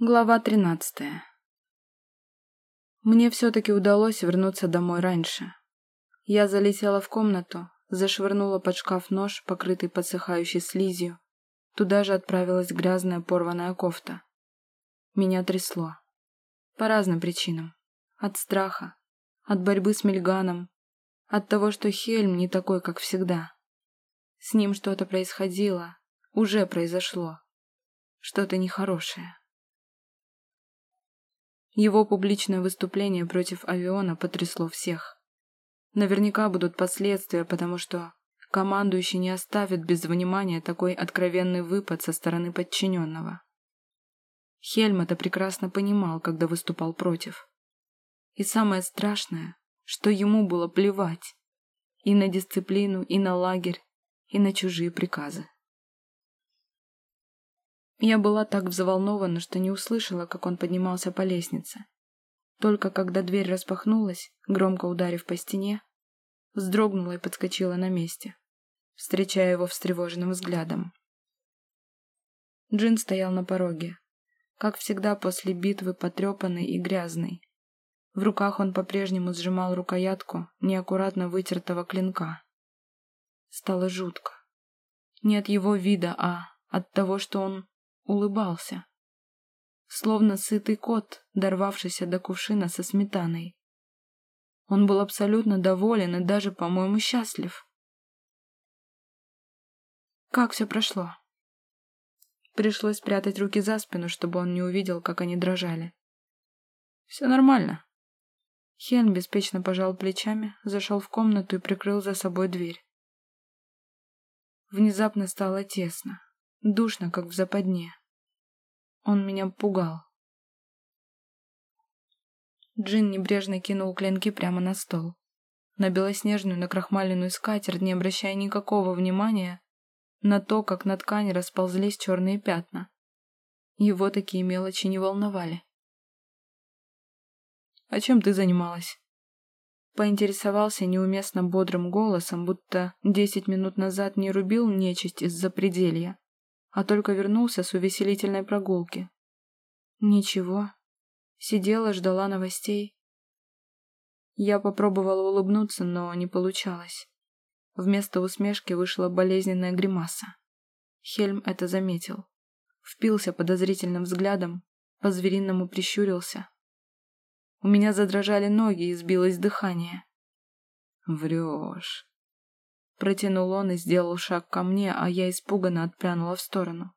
Глава тринадцатая. Мне все-таки удалось вернуться домой раньше. Я залетела в комнату, зашвырнула под шкаф нож, покрытый подсыхающей слизью. Туда же отправилась грязная порванная кофта. Меня трясло. По разным причинам. От страха, от борьбы с Мельганом, от того, что Хельм не такой, как всегда. С ним что-то происходило, уже произошло. Что-то нехорошее. Его публичное выступление против авиона потрясло всех. Наверняка будут последствия, потому что командующий не оставит без внимания такой откровенный выпад со стороны подчиненного. Хельм это прекрасно понимал, когда выступал против. И самое страшное, что ему было плевать и на дисциплину, и на лагерь, и на чужие приказы. Я была так взволнована, что не услышала, как он поднимался по лестнице. Только когда дверь распахнулась, громко ударив по стене, вздрогнула и подскочила на месте, встречая его встревоженным взглядом. Джин стоял на пороге, как всегда после битвы потрепанный и грязный. В руках он по-прежнему сжимал рукоятку неаккуратно вытертого клинка. Стало жутко. Не от его вида, а от того, что он улыбался. Словно сытый кот, дорвавшийся до кувшина со сметаной. Он был абсолютно доволен и даже, по-моему, счастлив. Как все прошло? Пришлось прятать руки за спину, чтобы он не увидел, как они дрожали. Все нормально. Хен беспечно пожал плечами, зашел в комнату и прикрыл за собой дверь. Внезапно стало тесно, душно, как в западне. Он меня пугал. Джин небрежно кинул клинки прямо на стол. На белоснежную накрахмаленную скатерть, не обращая никакого внимания на то, как на ткани расползлись черные пятна. Его такие мелочи не волновали. «А чем ты занималась?» Поинтересовался неуместно бодрым голосом, будто десять минут назад не рубил нечисть из-за пределья, а только вернулся с увеселительной прогулки. Ничего. Сидела, ждала новостей. Я попробовала улыбнуться, но не получалось. Вместо усмешки вышла болезненная гримаса. Хельм это заметил. Впился подозрительным взглядом, по-звериному прищурился. У меня задрожали ноги и сбилось дыхание. «Врешь», Протянул он и сделал шаг ко мне, а я испуганно отпрянула в сторону.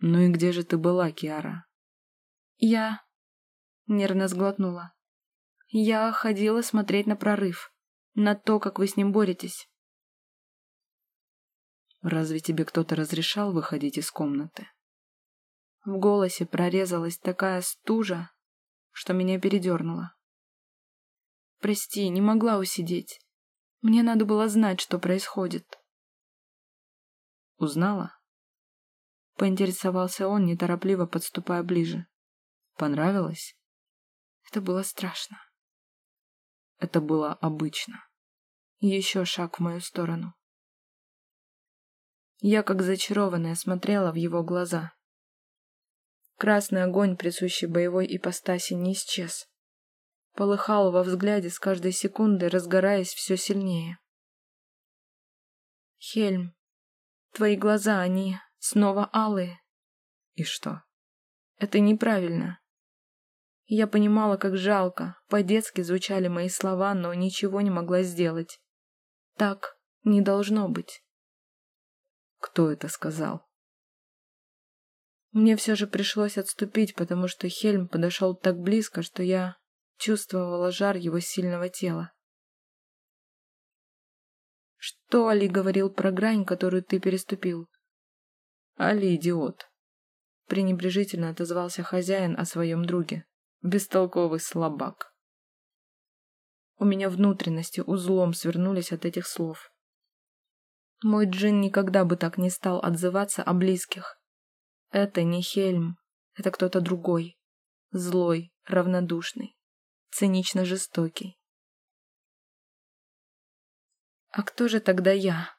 «Ну и где же ты была, Киара?» «Я...» — нервно сглотнула. «Я ходила смотреть на прорыв, на то, как вы с ним боретесь». «Разве тебе кто-то разрешал выходить из комнаты?» В голосе прорезалась такая стужа, что меня передернуло. «Прости, не могла усидеть. Мне надо было знать, что происходит. Узнала? Поинтересовался он, неторопливо подступая ближе. Понравилось? Это было страшно. Это было обычно. Еще шаг в мою сторону. Я, как зачарованная, смотрела в его глаза. Красный огонь, присущий боевой ипостаси, не исчез полыхал во взгляде с каждой секундой, разгораясь все сильнее. «Хельм, твои глаза, они снова алые». «И что?» «Это неправильно». Я понимала, как жалко, по-детски звучали мои слова, но ничего не могла сделать. Так не должно быть. Кто это сказал? Мне все же пришлось отступить, потому что Хельм подошел так близко, что я чувствовала жар его сильного тела. «Что Али говорил про грань, которую ты переступил?» «Али идиот», — пренебрежительно отозвался хозяин о своем друге. «Бестолковый слабак». У меня внутренности узлом свернулись от этих слов. Мой Джин никогда бы так не стал отзываться о близких. Это не Хельм, это кто-то другой, злой, равнодушный цинично жестокий. А кто же тогда я?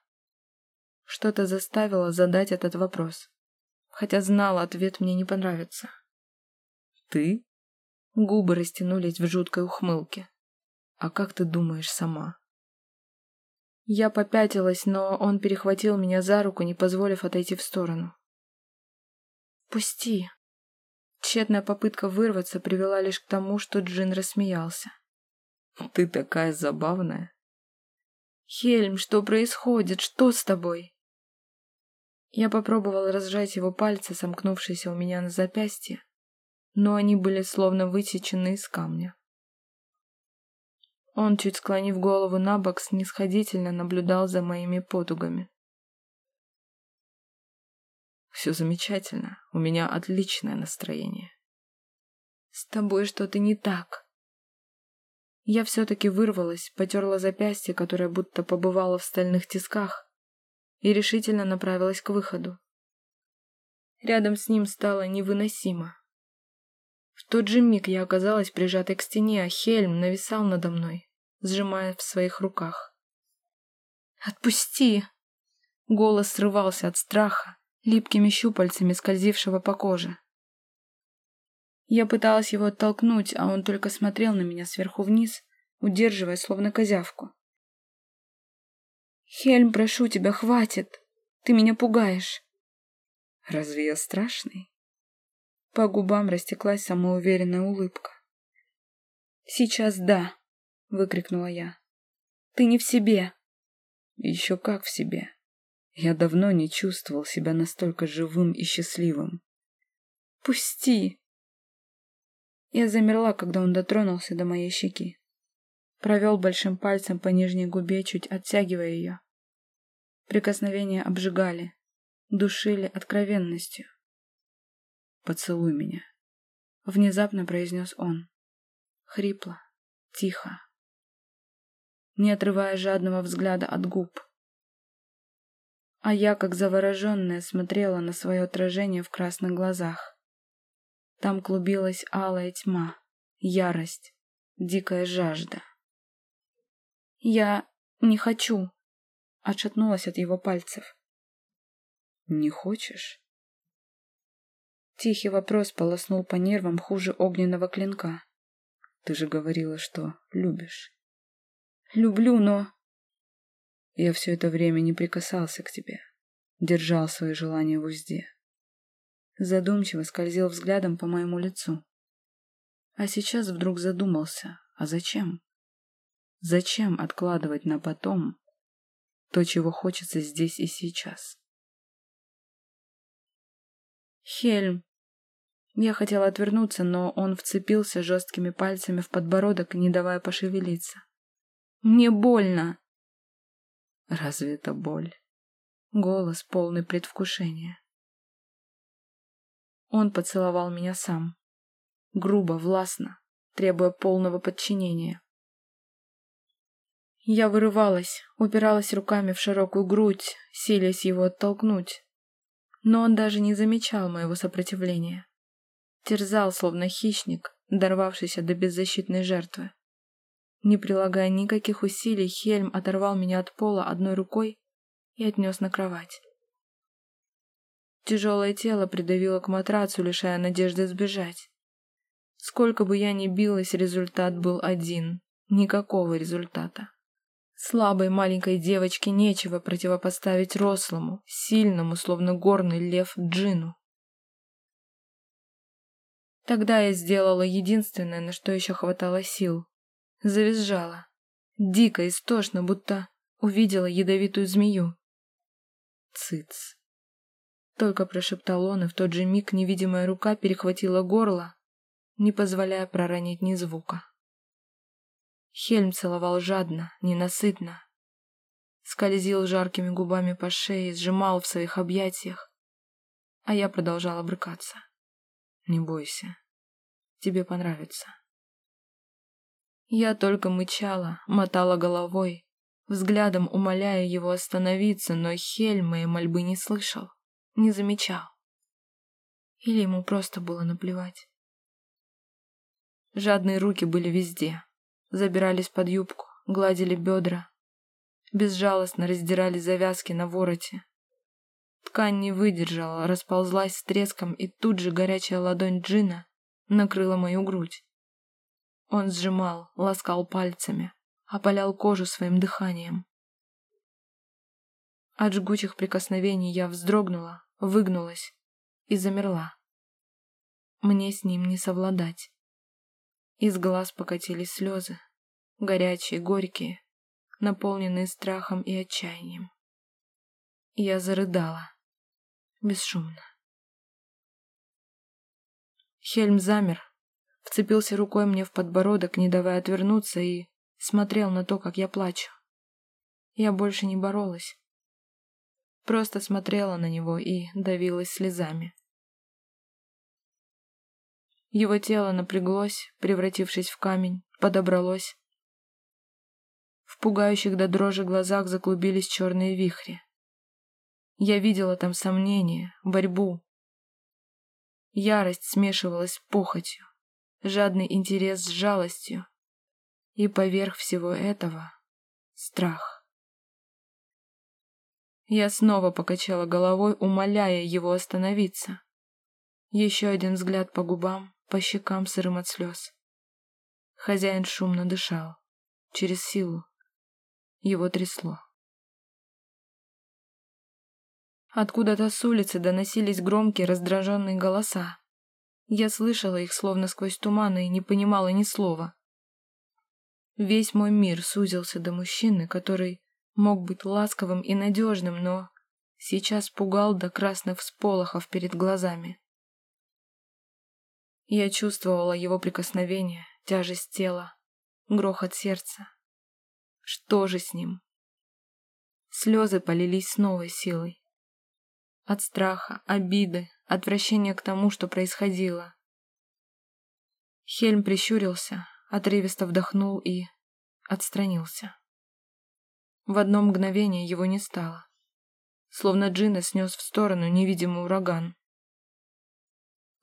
Что-то заставило задать этот вопрос. хотя знала, ответ мне не понравится. «Ты?» Губы растянулись в жуткой ухмылке. «А как ты думаешь сама?» Я попятилась, но он перехватил меня за руку, не позволив отойти в сторону. «Пусти!» Тщетная попытка вырваться привела лишь к тому, что Джин рассмеялся. «Ты такая забавная!» «Хельм, что происходит? Что с тобой?» Я попробовала разжать его пальцы, сомкнувшиеся у меня на запястье, но они были словно высечены из камня. Он, чуть склонив голову на бок, снисходительно наблюдал за моими потугами. «Все замечательно. У меня отличное настроение». «С тобой что-то не так». Я все-таки вырвалась, потерла запястье, которое будто побывало в стальных тисках, и решительно направилась к выходу. Рядом с ним стало невыносимо. В тот же миг я оказалась прижатой к стене, а Хельм нависал надо мной, сжимая в своих руках. «Отпусти!» Голос срывался от страха, липкими щупальцами скользившего по коже. Я пыталась его оттолкнуть, а он только смотрел на меня сверху вниз, удерживая словно козявку. «Хельм, прошу тебя, хватит! Ты меня пугаешь!» «Разве я страшный?» По губам растеклась самоуверенная улыбка. «Сейчас да!» — выкрикнула я. «Ты не в себе!» «Еще как в себе!» Я давно не чувствовал себя настолько живым и счастливым. «Пусти!» Я замерла, когда он дотронулся до моей щеки. Провел большим пальцем по нижней губе, чуть оттягивая ее. Прикосновения обжигали, душили откровенностью. «Поцелуй меня», — внезапно произнес он. Хрипло, тихо, не отрывая жадного взгляда от губ. А я, как завороженная, смотрела на свое отражение в красных глазах. Там клубилась алая тьма, ярость, дикая жажда. «Я не хочу», — отшатнулась от его пальцев. «Не хочешь?» Тихий вопрос полоснул по нервам хуже огненного клинка. «Ты же говорила, что любишь». «Люблю, но...» Я все это время не прикасался к тебе, держал свои желания в узде. Задумчиво скользил взглядом по моему лицу. А сейчас вдруг задумался, а зачем? Зачем откладывать на потом то, чего хочется здесь и сейчас? Хельм. Я хотела отвернуться, но он вцепился жесткими пальцами в подбородок, не давая пошевелиться. Мне больно. Разве это боль? Голос полный предвкушения. Он поцеловал меня сам. Грубо, властно, требуя полного подчинения. Я вырывалась, упиралась руками в широкую грудь, силясь его оттолкнуть. Но он даже не замечал моего сопротивления. Терзал, словно хищник, дорвавшийся до беззащитной жертвы. Не прилагая никаких усилий, Хельм оторвал меня от пола одной рукой и отнес на кровать. Тяжелое тело придавило к матрацу, лишая надежды сбежать. Сколько бы я ни билась, результат был один. Никакого результата. Слабой маленькой девочке нечего противопоставить рослому, сильному, словно горный лев Джину. Тогда я сделала единственное, на что еще хватало сил. Завизжала. Дико, истошно, будто увидела ядовитую змею. «Цыц!» Только прошептал он, и в тот же миг невидимая рука перехватила горло, не позволяя проронить ни звука. Хельм целовал жадно, ненасытно. Скользил жаркими губами по шее, сжимал в своих объятиях. А я продолжала брыкаться. «Не бойся. Тебе понравится». Я только мычала, мотала головой, взглядом умоляя его остановиться, но Хельм моей мольбы не слышал, не замечал. Или ему просто было наплевать. Жадные руки были везде, забирались под юбку, гладили бедра, безжалостно раздирали завязки на вороте. Ткань не выдержала, расползлась с треском, и тут же горячая ладонь Джина накрыла мою грудь. Он сжимал, ласкал пальцами, опалял кожу своим дыханием. От жгучих прикосновений я вздрогнула, выгнулась и замерла. Мне с ним не совладать. Из глаз покатились слезы, горячие, горькие, наполненные страхом и отчаянием. Я зарыдала, бесшумно. Хельм замер, вцепился рукой мне в подбородок, не давая отвернуться, и смотрел на то, как я плачу. Я больше не боролась. Просто смотрела на него и давилась слезами. Его тело напряглось, превратившись в камень, подобралось. В пугающих до дрожи глазах заклубились черные вихри. Я видела там сомнение, борьбу. Ярость смешивалась с похотью, жадный интерес с жалостью. И поверх всего этого — страх. Я снова покачала головой, умоляя его остановиться. Еще один взгляд по губам, по щекам сырым от слез. Хозяин шумно дышал, через силу. Его трясло. Откуда-то с улицы доносились громкие раздраженные голоса. Я слышала их словно сквозь туман и не понимала ни слова. Весь мой мир сузился до мужчины, который мог быть ласковым и надежным, но сейчас пугал до красных всполохов перед глазами. Я чувствовала его прикосновение, тяжесть тела, грохот сердца. Что же с ним? Слезы полились с новой силой. От страха, обиды, отвращения к тому, что происходило. Хельм прищурился, отрывисто вдохнул и отстранился. В одно мгновение его не стало. Словно Джина снес в сторону невидимый ураган.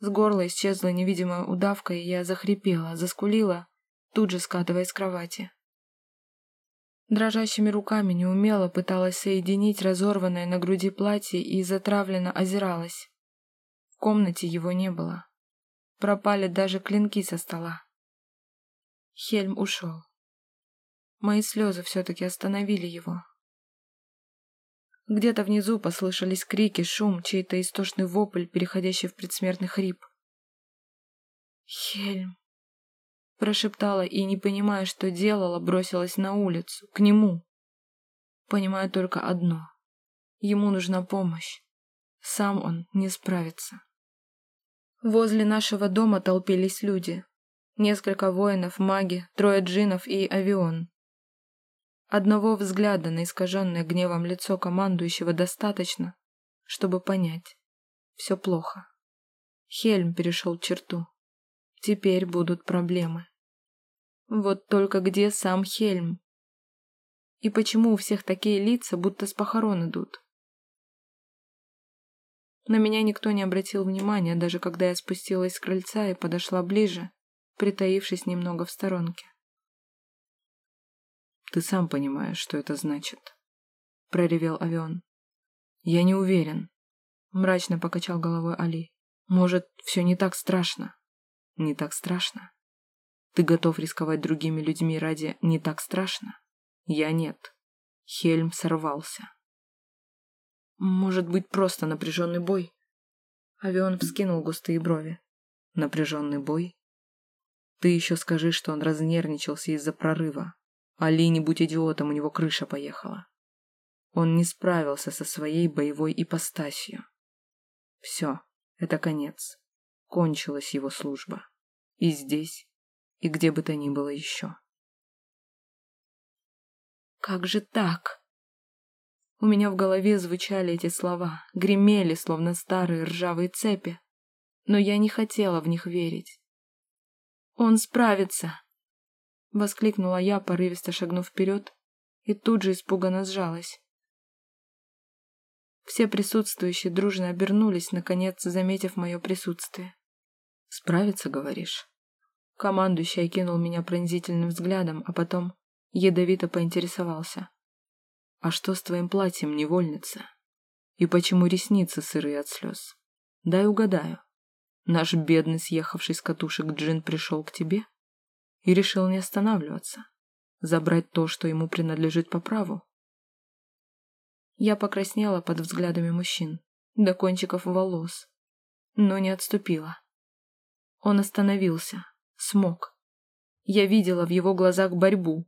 С горла исчезла невидимая удавка, и я захрипела, заскулила, тут же скатываясь с кровати. Дрожащими руками неумело пыталась соединить разорванное на груди платье и затравленно озиралась. В комнате его не было. Пропали даже клинки со стола. Хельм ушел. Мои слезы все-таки остановили его. Где-то внизу послышались крики, шум, чей-то истошный вопль, переходящий в предсмертный хрип. «Хельм!» Прошептала и, не понимая, что делала, бросилась на улицу, к нему. Понимаю только одно. Ему нужна помощь. Сам он не справится. Возле нашего дома толпились люди. Несколько воинов, маги, трое джинов и авион. Одного взгляда на искаженное гневом лицо командующего достаточно, чтобы понять. Все плохо. Хельм перешел черту. Теперь будут проблемы. Вот только где сам Хельм? И почему у всех такие лица, будто с похорон идут? На меня никто не обратил внимания, даже когда я спустилась с крыльца и подошла ближе, притаившись немного в сторонке. Ты сам понимаешь, что это значит. Проревел Авион. Я не уверен. Мрачно покачал головой Али. Может, все не так страшно? Не так страшно? Ты готов рисковать другими людьми ради «не так страшно»? Я нет. Хельм сорвался. Может быть, просто напряженный бой? Авион вскинул густые брови. Напряженный бой? Ты еще скажи, что он разнервничался из-за прорыва, Али, не будь идиотом, у него крыша поехала. Он не справился со своей боевой ипостасью. Все, это конец. Кончилась его служба. И здесь, и где бы то ни было еще. «Как же так?» У меня в голове звучали эти слова, гремели, словно старые ржавые цепи, но я не хотела в них верить. «Он справится!» Воскликнула я, порывисто шагнув вперед, и тут же испуганно сжалась. Все присутствующие дружно обернулись, наконец заметив мое присутствие. «Справиться, говоришь?» Командующий окинул меня пронзительным взглядом, а потом ядовито поинтересовался. «А что с твоим платьем, невольница? И почему ресницы сырые от слез? Дай угадаю. Наш бедный съехавший с катушек джин пришел к тебе и решил не останавливаться, забрать то, что ему принадлежит по праву. Я покраснела под взглядами мужчин, до кончиков волос, но не отступила. Он остановился, смог. Я видела в его глазах борьбу.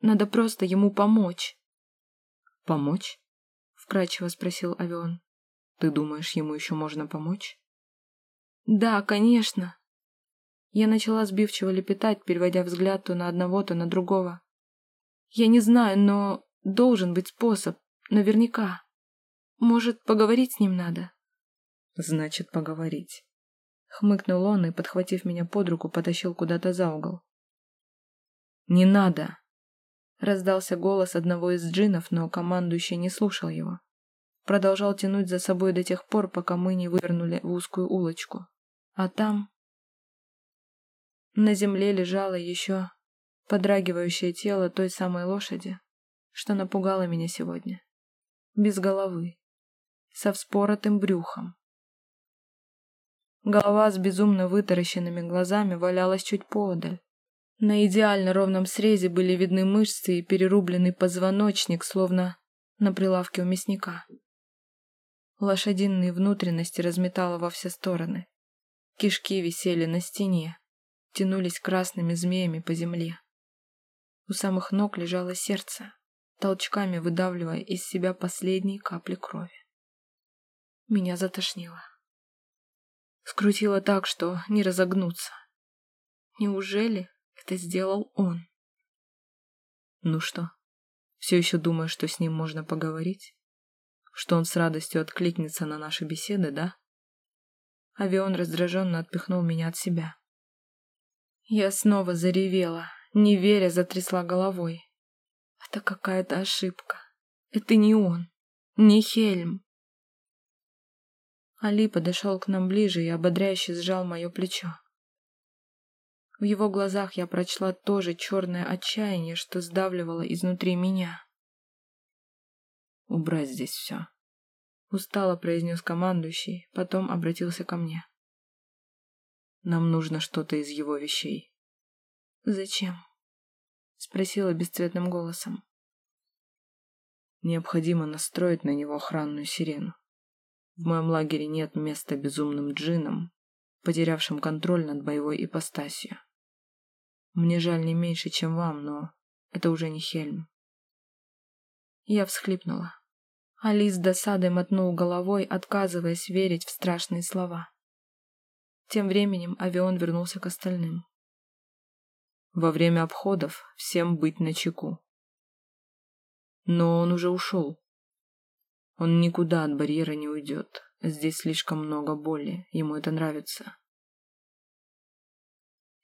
Надо просто ему помочь. «Помочь?» — вкрадчиво спросил Авион. «Ты думаешь, ему еще можно помочь?» «Да, конечно». Я начала сбивчиво лепетать, переводя взгляд то на одного, то на другого. «Я не знаю, но должен быть способ, наверняка. Может, поговорить с ним надо?» «Значит, поговорить». Хмыкнул он и, подхватив меня под руку, потащил куда-то за угол. «Не надо!» Раздался голос одного из джинов, но командующий не слушал его. Продолжал тянуть за собой до тех пор, пока мы не вывернули в узкую улочку. А там... На земле лежало еще подрагивающее тело той самой лошади, что напугало меня сегодня. Без головы, со вспоротым брюхом. Голова с безумно вытаращенными глазами валялась чуть поодаль. На идеально ровном срезе были видны мышцы и перерубленный позвоночник, словно на прилавке у мясника. Лошадиные внутренности разметало во все стороны. Кишки висели на стене, тянулись красными змеями по земле. У самых ног лежало сердце, толчками выдавливая из себя последние капли крови. Меня затошнило. Скрутило так, что не разогнуться. Неужели это сделал он. Ну что, все еще думаешь, что с ним можно поговорить? Что он с радостью откликнется на наши беседы, да? Авион раздраженно отпихнул меня от себя. Я снова заревела, не веря, затрясла головой. Это какая-то ошибка. Это не он, не Хельм. Али подошел к нам ближе и ободряюще сжал мое плечо. В его глазах я прочла то же черное отчаяние, что сдавливало изнутри меня. «Убрать здесь все», — устало произнес командующий, потом обратился ко мне. «Нам нужно что-то из его вещей». «Зачем?» — спросила бесцветным голосом. «Необходимо настроить на него охранную сирену. В моем лагере нет места безумным джинам, потерявшим контроль над боевой ипостасью. Мне жаль не меньше, чем вам, но это уже не Хельм. Я всхлипнула. Алис с досадой мотнул головой, отказываясь верить в страшные слова. Тем временем авион вернулся к остальным. Во время обходов всем быть начеку. Но он уже ушел. Он никуда от барьера не уйдет. Здесь слишком много боли, ему это нравится.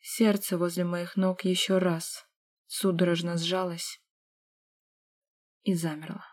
Сердце возле моих ног еще раз судорожно сжалось и замерло.